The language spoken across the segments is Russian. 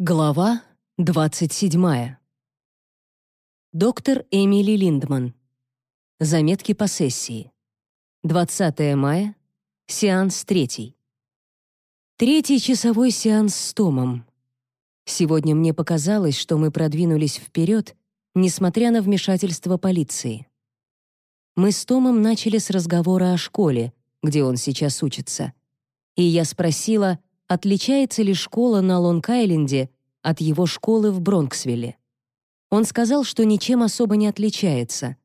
Глава 27. Доктор Эмили Линдман. Заметки по сессии. 20 мая. Сеанс третий. Третий часовой сеанс с Томом. Сегодня мне показалось, что мы продвинулись вперед, несмотря на вмешательство полиции. Мы с Томом начали с разговора о школе, где он сейчас учится. И я спросила, отличается ли школа на Лонг-Айленде от его школы в Бронксвилле. Он сказал, что ничем особо не отличается,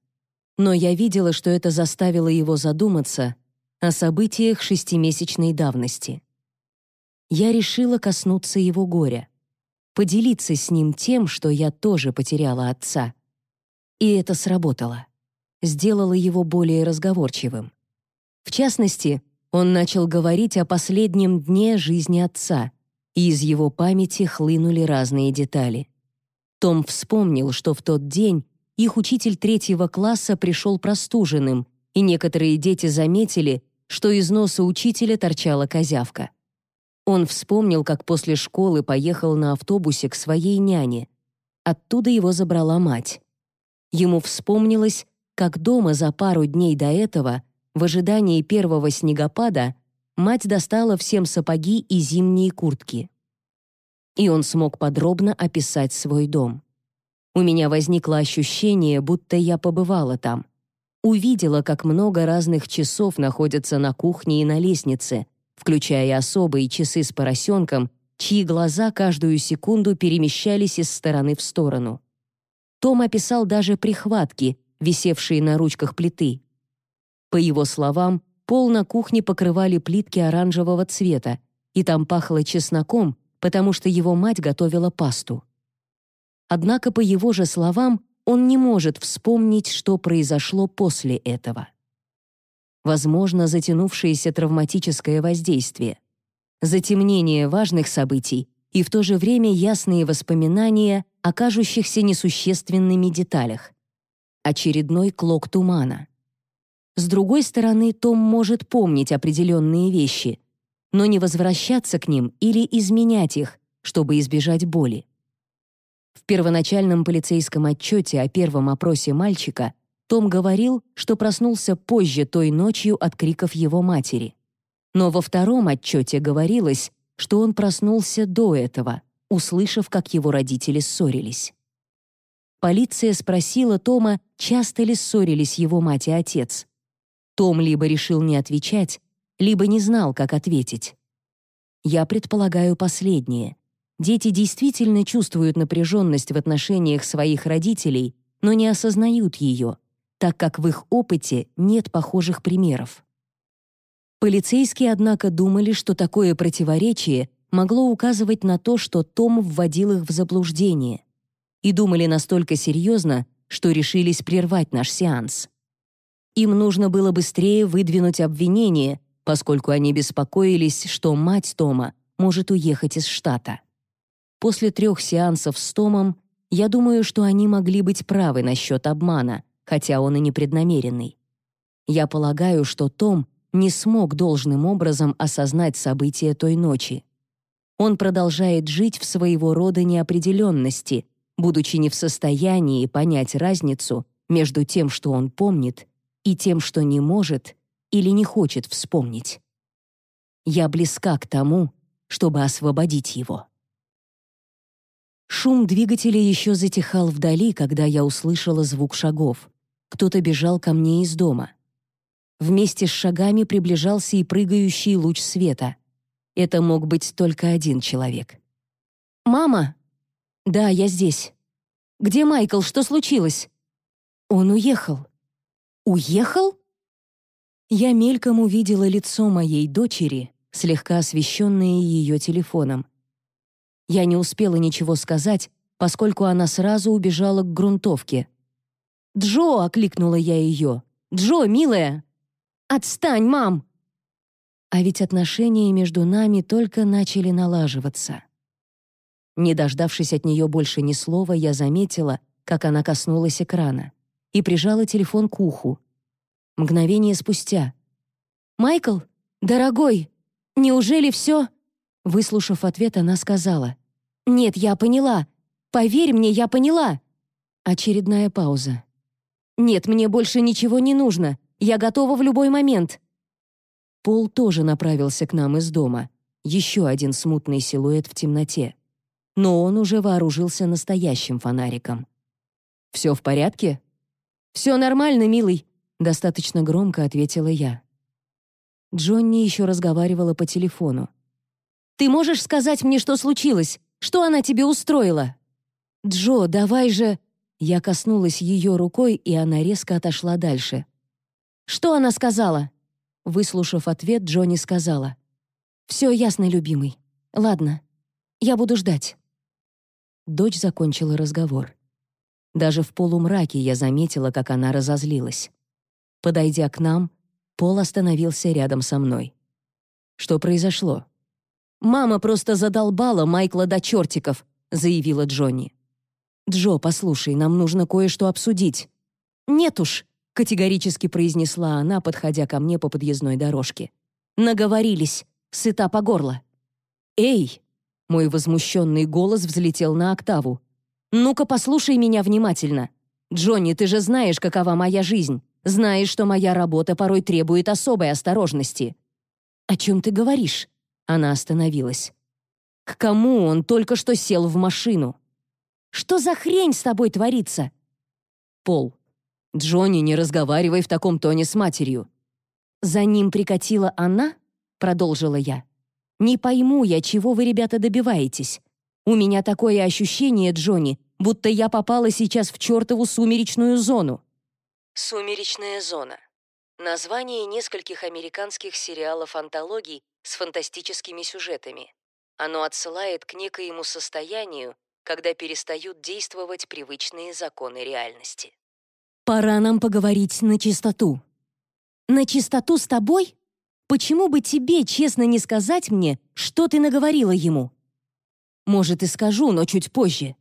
но я видела, что это заставило его задуматься о событиях шестимесячной давности. Я решила коснуться его горя, поделиться с ним тем, что я тоже потеряла отца. И это сработало. Сделало его более разговорчивым. В частности, он начал говорить о последнем дне жизни отца, и из его памяти хлынули разные детали. Том вспомнил, что в тот день их учитель третьего класса пришел простуженным, и некоторые дети заметили, что из носа учителя торчала козявка. Он вспомнил, как после школы поехал на автобусе к своей няне. Оттуда его забрала мать. Ему вспомнилось, как дома за пару дней до этого в ожидании первого снегопада мать достала всем сапоги и зимние куртки. И он смог подробно описать свой дом. У меня возникло ощущение, будто я побывала там. Увидела, как много разных часов находятся на кухне и на лестнице, включая особые часы с поросенком, чьи глаза каждую секунду перемещались из стороны в сторону. Том описал даже прихватки, висевшие на ручках плиты. По его словам, пол на кухне покрывали плитки оранжевого цвета, и там пахло чесноком, потому что его мать готовила пасту. Однако, по его же словам, он не может вспомнить, что произошло после этого. Возможно, затянувшееся травматическое воздействие, затемнение важных событий и в то же время ясные воспоминания о кажущихся несущественными деталях. Очередной клок тумана. С другой стороны, Том может помнить определенные вещи, но не возвращаться к ним или изменять их, чтобы избежать боли. В первоначальном полицейском отчете о первом опросе мальчика том говорил, что проснулся позже той ночью от криков его матери. Но во втором отчете говорилось, что он проснулся до этого, услышав, как его родители ссорились. Полиция спросила Тома, часто ли ссорились его мать и отец. Том либо решил не отвечать, либо не знал, как ответить. Я предполагаю последнее. Дети действительно чувствуют напряженность в отношениях своих родителей, но не осознают ее, так как в их опыте нет похожих примеров. Полицейские, однако, думали, что такое противоречие могло указывать на то, что Том вводил их в заблуждение, и думали настолько серьезно, что решились прервать наш сеанс. Им нужно было быстрее выдвинуть обвинение, поскольку они беспокоились, что мать Тома может уехать из штата. После трех сеансов с Томом я думаю, что они могли быть правы насчет обмана, хотя он и непреднамеренный. Я полагаю, что Том не смог должным образом осознать события той ночи. Он продолжает жить в своего рода неопределенности, будучи не в состоянии понять разницу между тем, что он помнит, и тем, что не может или не хочет вспомнить. Я близка к тому, чтобы освободить его. Шум двигателя еще затихал вдали, когда я услышала звук шагов. Кто-то бежал ко мне из дома. Вместе с шагами приближался и прыгающий луч света. Это мог быть только один человек. «Мама!» «Да, я здесь». «Где Майкл? Что случилось?» «Он уехал». «Уехал?» Я мельком увидела лицо моей дочери, слегка освещенное ее телефоном. Я не успела ничего сказать, поскольку она сразу убежала к грунтовке. «Джо!» — окликнула я ее. «Джо, милая!» «Отстань, мам!» А ведь отношения между нами только начали налаживаться. Не дождавшись от нее больше ни слова, я заметила, как она коснулась экрана и прижала телефон к уху. Мгновение спустя. «Майкл, дорогой, неужели все?» Выслушав ответ, она сказала. «Нет, я поняла. Поверь мне, я поняла». Очередная пауза. «Нет, мне больше ничего не нужно. Я готова в любой момент». Пол тоже направился к нам из дома. Еще один смутный силуэт в темноте. Но он уже вооружился настоящим фонариком. «Все в порядке?» «Все нормально, милый», — достаточно громко ответила я. Джонни еще разговаривала по телефону. «Ты можешь сказать мне, что случилось? Что она тебе устроила?» «Джо, давай же...» Я коснулась ее рукой, и она резко отошла дальше. «Что она сказала?» Выслушав ответ, Джонни сказала. «Все ясно, любимый. Ладно, я буду ждать». Дочь закончила разговор. Даже в полумраке я заметила, как она разозлилась. Подойдя к нам, Пол остановился рядом со мной. «Что произошло?» «Мама просто задолбала Майкла до чертиков», — заявила Джонни. «Джо, послушай, нам нужно кое-что обсудить». «Нет уж», — категорически произнесла она, подходя ко мне по подъездной дорожке. «Наговорились. Сыта по горло». «Эй!» — мой возмущенный голос взлетел на октаву. «Ну-ка, послушай меня внимательно. Джонни, ты же знаешь, какова моя жизнь. Знаешь, что моя работа порой требует особой осторожности». «О чем ты говоришь?» Она остановилась. «К кому он только что сел в машину?» Что за хрень с тобой творится?» Пол. «Джонни, не разговаривай в таком тоне с матерью». «За ним прикатила она?» — продолжила я. «Не пойму я, чего вы, ребята, добиваетесь. У меня такое ощущение, Джонни, будто я попала сейчас в чертову сумеречную зону». «Сумеречная зона» — название нескольких американских сериалов-антологий с фантастическими сюжетами. Оно отсылает к некоему состоянию, когда перестают действовать привычные законы реальности. «Пора нам поговорить на чистоту». «На чистоту с тобой? Почему бы тебе честно не сказать мне, что ты наговорила ему?» «Может, и скажу, но чуть позже».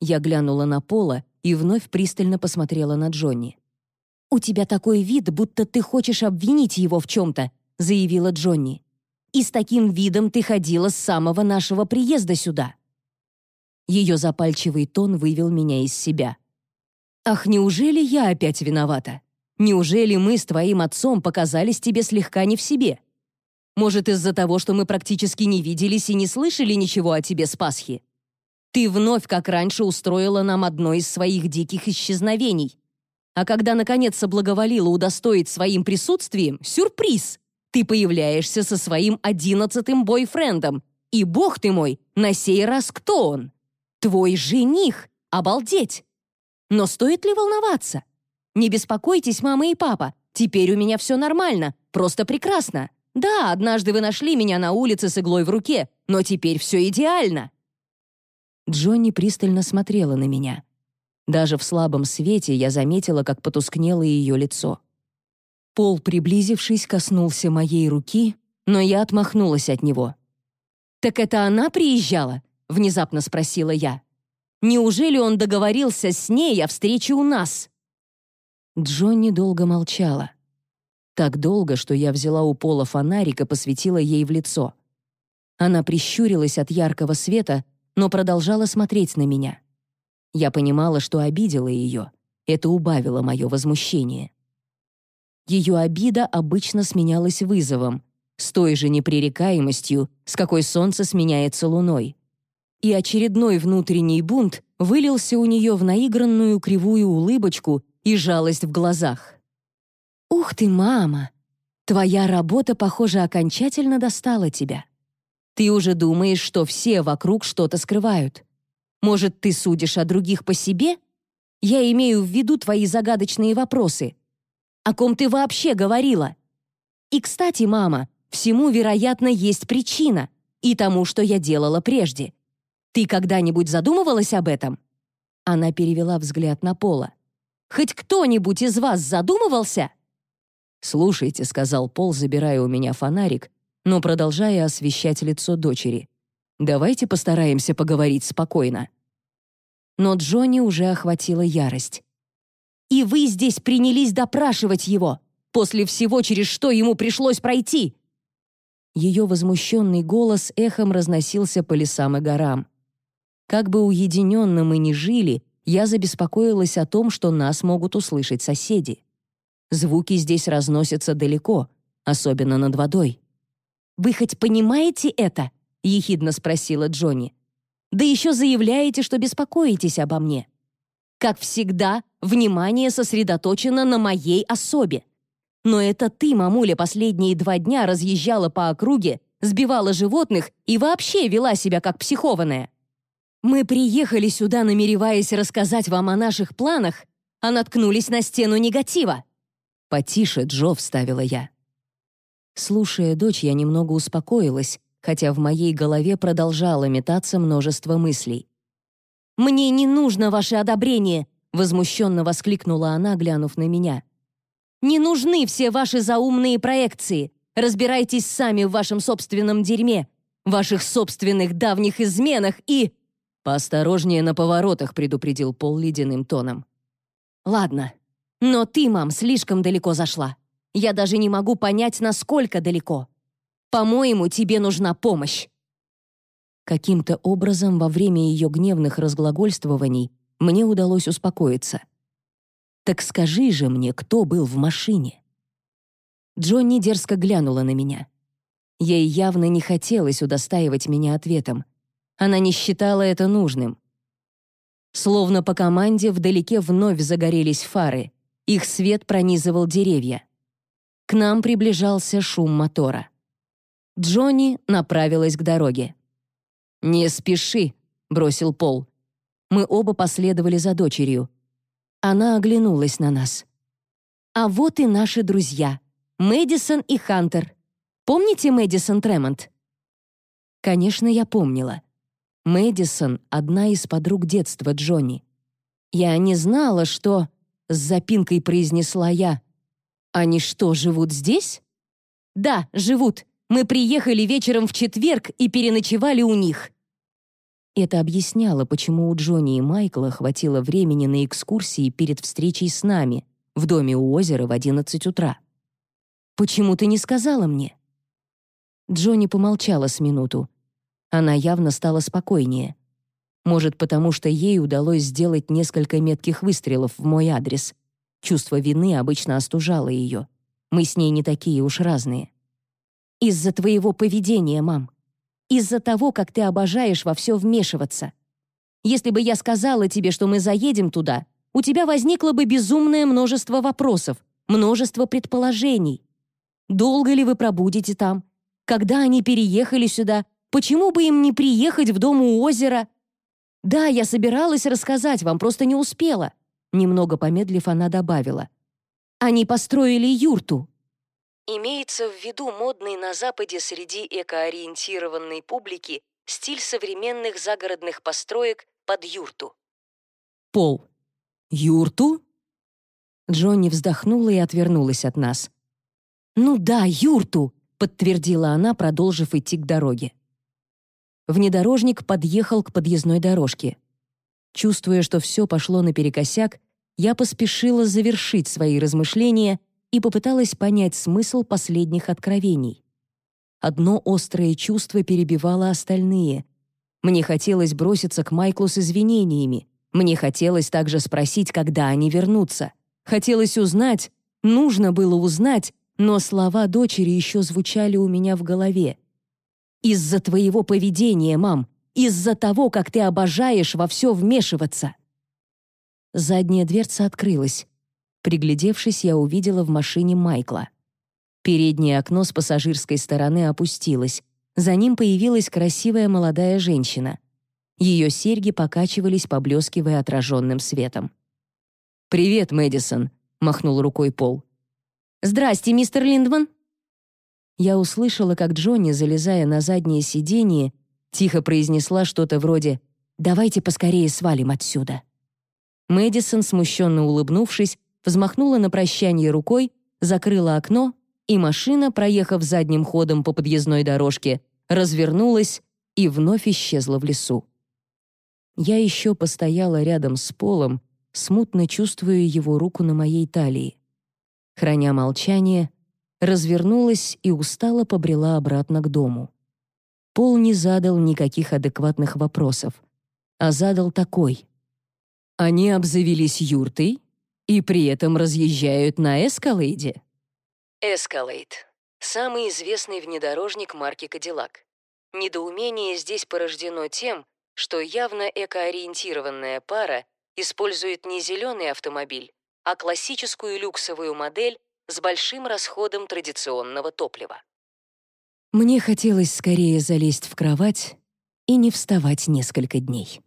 Я глянула на Пола и вновь пристально посмотрела на Джонни. «У тебя такой вид, будто ты хочешь обвинить его в чем-то», заявила Джонни. «И с таким видом ты ходила с самого нашего приезда сюда». Ее запальчивый тон вывел меня из себя. «Ах, неужели я опять виновата? Неужели мы с твоим отцом показались тебе слегка не в себе? Может, из-за того, что мы практически не виделись и не слышали ничего о тебе с Пасхи? Ты вновь, как раньше, устроила нам одно из своих диких исчезновений. А когда, наконец, соблаговолила удостоить своим присутствием, сюрприз! Ты появляешься со своим одиннадцатым бойфрендом. И, бог ты мой, на сей раз кто он? Твой жених! Обалдеть! Но стоит ли волноваться? Не беспокойтесь, мама и папа. Теперь у меня все нормально, просто прекрасно. Да, однажды вы нашли меня на улице с иглой в руке, но теперь все идеально. Джонни пристально смотрела на меня. Даже в слабом свете я заметила, как потускнело ее лицо. Пол, приблизившись, коснулся моей руки, но я отмахнулась от него. «Так это она приезжала?» — внезапно спросила я. «Неужели он договорился с ней о встрече у нас?» Джонни долго молчала. Так долго, что я взяла у пола фонарик и посветила ей в лицо. Она прищурилась от яркого света, но продолжала смотреть на меня. Я понимала, что обидела ее. Это убавило мое возмущение. Ее обида обычно сменялась вызовом, с той же непререкаемостью, с какой солнце сменяется луной и очередной внутренний бунт вылился у нее в наигранную кривую улыбочку и жалость в глазах. «Ух ты, мама! Твоя работа, похоже, окончательно достала тебя. Ты уже думаешь, что все вокруг что-то скрывают. Может, ты судишь о других по себе? Я имею в виду твои загадочные вопросы. О ком ты вообще говорила? И, кстати, мама, всему, вероятно, есть причина и тому, что я делала прежде. Ты когда-нибудь задумывалась об этом?» Она перевела взгляд на Пола. «Хоть кто-нибудь из вас задумывался?» «Слушайте», — сказал Пол, забирая у меня фонарик, но продолжая освещать лицо дочери. «Давайте постараемся поговорить спокойно». Но Джонни уже охватила ярость. «И вы здесь принялись допрашивать его, после всего, через что ему пришлось пройти!» Ее возмущенный голос эхом разносился по лесам и горам. Как бы уединенно мы ни жили, я забеспокоилась о том, что нас могут услышать соседи. Звуки здесь разносятся далеко, особенно над водой. «Вы хоть понимаете это?» — ехидно спросила Джонни. «Да еще заявляете, что беспокоитесь обо мне. Как всегда, внимание сосредоточено на моей особе. Но это ты, мамуля, последние два дня разъезжала по округе, сбивала животных и вообще вела себя как психованная. Мы приехали сюда, намереваясь рассказать вам о наших планах, а наткнулись на стену негатива. «Потише, Джо», — вставила я. Слушая дочь, я немного успокоилась, хотя в моей голове продолжало метаться множество мыслей. «Мне не нужно ваше одобрение!» — возмущенно воскликнула она, глянув на меня. «Не нужны все ваши заумные проекции. Разбирайтесь сами в вашем собственном дерьме, ваших собственных давних изменах и...» «Поосторожнее на поворотах», — предупредил Пол ледяным тоном. «Ладно, но ты, мам, слишком далеко зашла. Я даже не могу понять, насколько далеко. По-моему, тебе нужна помощь». Каким-то образом во время ее гневных разглагольствований мне удалось успокоиться. «Так скажи же мне, кто был в машине?» Джонни дерзко глянула на меня. Ей явно не хотелось удостаивать меня ответом. Она не считала это нужным. Словно по команде вдалеке вновь загорелись фары. Их свет пронизывал деревья. К нам приближался шум мотора. Джонни направилась к дороге. «Не спеши», — бросил Пол. Мы оба последовали за дочерью. Она оглянулась на нас. «А вот и наши друзья. Мэдисон и Хантер. Помните Мэдисон Тремонт?» Конечно, я помнила. Мэдисон — одна из подруг детства Джонни. Я не знала, что... С запинкой произнесла я. «Они что, живут здесь?» «Да, живут. Мы приехали вечером в четверг и переночевали у них». Это объясняло, почему у Джонни и Майкла хватило времени на экскурсии перед встречей с нами в доме у озера в 11 утра. «Почему ты не сказала мне?» Джонни помолчала с минуту. Она явно стала спокойнее. Может, потому что ей удалось сделать несколько метких выстрелов в мой адрес. Чувство вины обычно остужало ее. Мы с ней не такие уж разные. Из-за твоего поведения, мам. Из-за того, как ты обожаешь во все вмешиваться. Если бы я сказала тебе, что мы заедем туда, у тебя возникло бы безумное множество вопросов, множество предположений. Долго ли вы пробудете там? Когда они переехали сюда? Почему бы им не приехать в дом у озера? Да, я собиралась рассказать вам, просто не успела. Немного помедлив, она добавила. Они построили юрту. Имеется в виду модный на Западе среди экоориентированной публики стиль современных загородных построек под юрту. Пол. Юрту? Джонни вздохнула и отвернулась от нас. «Ну да, юрту», — подтвердила она, продолжив идти к дороге. Внедорожник подъехал к подъездной дорожке. Чувствуя, что все пошло наперекосяк, я поспешила завершить свои размышления и попыталась понять смысл последних откровений. Одно острое чувство перебивало остальные. Мне хотелось броситься к Майклу с извинениями. Мне хотелось также спросить, когда они вернутся. Хотелось узнать, нужно было узнать, но слова дочери еще звучали у меня в голове. «Из-за твоего поведения, мам, из-за того, как ты обожаешь во все вмешиваться». Задняя дверца открылась. Приглядевшись, я увидела в машине Майкла. Переднее окно с пассажирской стороны опустилось. За ним появилась красивая молодая женщина. Ее серьги покачивались, поблескивая отраженным светом. «Привет, Мэдисон», — махнул рукой Пол. «Здрасте, мистер Линдман». Я услышала, как Джонни, залезая на заднее сиденье, тихо произнесла что-то вроде «Давайте поскорее свалим отсюда». Мэдисон, смущенно улыбнувшись, взмахнула на прощание рукой, закрыла окно, и машина, проехав задним ходом по подъездной дорожке, развернулась и вновь исчезла в лесу. Я еще постояла рядом с Полом, смутно чувствуя его руку на моей талии. Храня молчание, развернулась и устало побрела обратно к дому. Пол не задал никаких адекватных вопросов. а задал такой. Они обзавелись юртой и при этом разъезжают на Эскалейде. Эскалейд — самый известный внедорожник марки Cadillac. Недоумение здесь порождено тем, что явно экоориентированная пара использует не зеленый автомобиль, а классическую люксовую модель с большим расходом традиционного топлива. Мне хотелось скорее залезть в кровать и не вставать несколько дней.